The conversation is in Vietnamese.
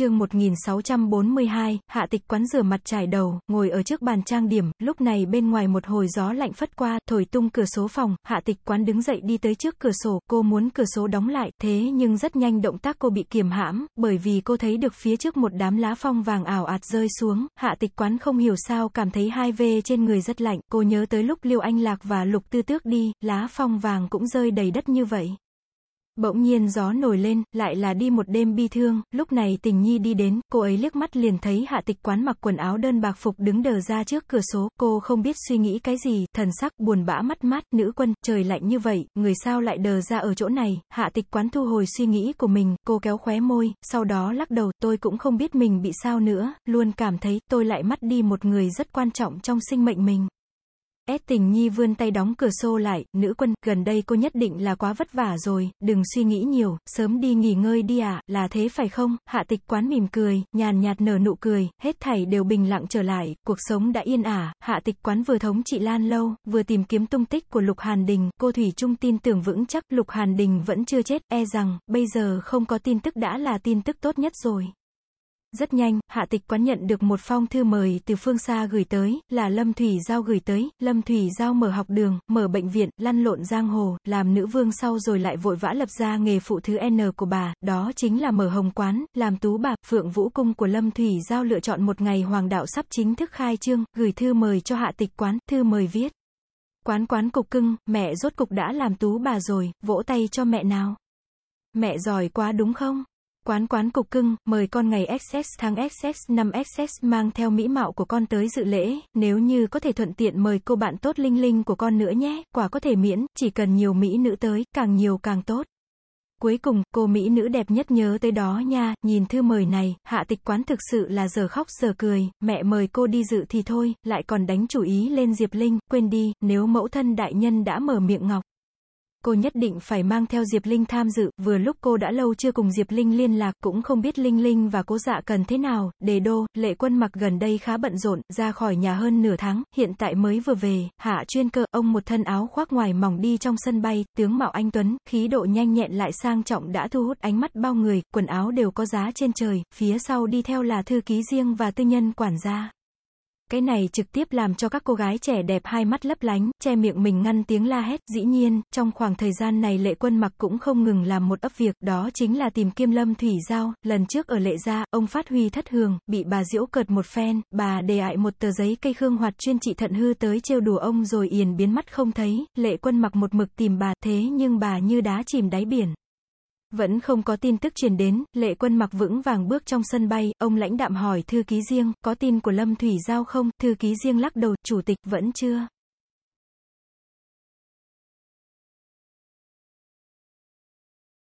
chương 1642, hạ tịch quán rửa mặt trải đầu, ngồi ở trước bàn trang điểm, lúc này bên ngoài một hồi gió lạnh phất qua, thổi tung cửa số phòng, hạ tịch quán đứng dậy đi tới trước cửa sổ, cô muốn cửa số đóng lại, thế nhưng rất nhanh động tác cô bị kiềm hãm, bởi vì cô thấy được phía trước một đám lá phong vàng ảo ạt rơi xuống, hạ tịch quán không hiểu sao cảm thấy hai vê trên người rất lạnh, cô nhớ tới lúc Liêu Anh Lạc và Lục Tư Tước đi, lá phong vàng cũng rơi đầy đất như vậy. Bỗng nhiên gió nổi lên, lại là đi một đêm bi thương, lúc này tình nhi đi đến, cô ấy liếc mắt liền thấy hạ tịch quán mặc quần áo đơn bạc phục đứng đờ ra trước cửa số, cô không biết suy nghĩ cái gì, thần sắc buồn bã mắt mát, nữ quân, trời lạnh như vậy, người sao lại đờ ra ở chỗ này, hạ tịch quán thu hồi suy nghĩ của mình, cô kéo khóe môi, sau đó lắc đầu, tôi cũng không biết mình bị sao nữa, luôn cảm thấy tôi lại mất đi một người rất quan trọng trong sinh mệnh mình. S tình nhi vươn tay đóng cửa xô lại, nữ quân, gần đây cô nhất định là quá vất vả rồi, đừng suy nghĩ nhiều, sớm đi nghỉ ngơi đi ạ, à, là thế phải không? Hạ tịch quán mỉm cười, nhàn nhạt nở nụ cười, hết thảy đều bình lặng trở lại, cuộc sống đã yên ả, hạ tịch quán vừa thống trị Lan Lâu, vừa tìm kiếm tung tích của Lục Hàn Đình, cô Thủy Trung tin tưởng vững chắc Lục Hàn Đình vẫn chưa chết, e rằng, bây giờ không có tin tức đã là tin tức tốt nhất rồi. Rất nhanh, hạ tịch quán nhận được một phong thư mời từ phương xa gửi tới, là Lâm Thủy Giao gửi tới, Lâm Thủy Giao mở học đường, mở bệnh viện, lăn lộn giang hồ, làm nữ vương sau rồi lại vội vã lập ra nghề phụ thứ N của bà, đó chính là mở hồng quán, làm tú bà, phượng vũ cung của Lâm Thủy Giao lựa chọn một ngày hoàng đạo sắp chính thức khai trương, gửi thư mời cho hạ tịch quán, thư mời viết. Quán quán cục cưng, mẹ rốt cục đã làm tú bà rồi, vỗ tay cho mẹ nào. Mẹ giỏi quá đúng không? Quán quán cục cưng, mời con ngày XS tháng XS năm XS mang theo mỹ mạo của con tới dự lễ, nếu như có thể thuận tiện mời cô bạn tốt Linh Linh của con nữa nhé, quả có thể miễn, chỉ cần nhiều mỹ nữ tới, càng nhiều càng tốt. Cuối cùng, cô Mỹ nữ đẹp nhất nhớ tới đó nha, nhìn thư mời này, hạ tịch quán thực sự là giờ khóc giờ cười, mẹ mời cô đi dự thì thôi, lại còn đánh chủ ý lên Diệp Linh, quên đi, nếu mẫu thân đại nhân đã mở miệng ngọc. Cô nhất định phải mang theo Diệp Linh tham dự, vừa lúc cô đã lâu chưa cùng Diệp Linh liên lạc, cũng không biết Linh Linh và cố dạ cần thế nào, đề đô, lệ quân mặc gần đây khá bận rộn, ra khỏi nhà hơn nửa tháng, hiện tại mới vừa về, hạ chuyên cơ, ông một thân áo khoác ngoài mỏng đi trong sân bay, tướng mạo anh Tuấn, khí độ nhanh nhẹn lại sang trọng đã thu hút ánh mắt bao người, quần áo đều có giá trên trời, phía sau đi theo là thư ký riêng và tư nhân quản gia. Cái này trực tiếp làm cho các cô gái trẻ đẹp hai mắt lấp lánh, che miệng mình ngăn tiếng la hét. Dĩ nhiên, trong khoảng thời gian này lệ quân mặc cũng không ngừng làm một ấp việc, đó chính là tìm Kiêm Lâm Thủy Giao. Lần trước ở lệ gia, ông phát huy thất hường, bị bà diễu cợt một phen, bà đề ại một tờ giấy cây khương hoạt chuyên trị thận hư tới trêu đùa ông rồi yền biến mắt không thấy. Lệ quân mặc một mực tìm bà, thế nhưng bà như đá chìm đáy biển. Vẫn không có tin tức truyền đến, lệ quân mặc vững vàng bước trong sân bay, ông lãnh đạm hỏi thư ký riêng, có tin của Lâm Thủy Giao không, thư ký riêng lắc đầu, chủ tịch vẫn chưa.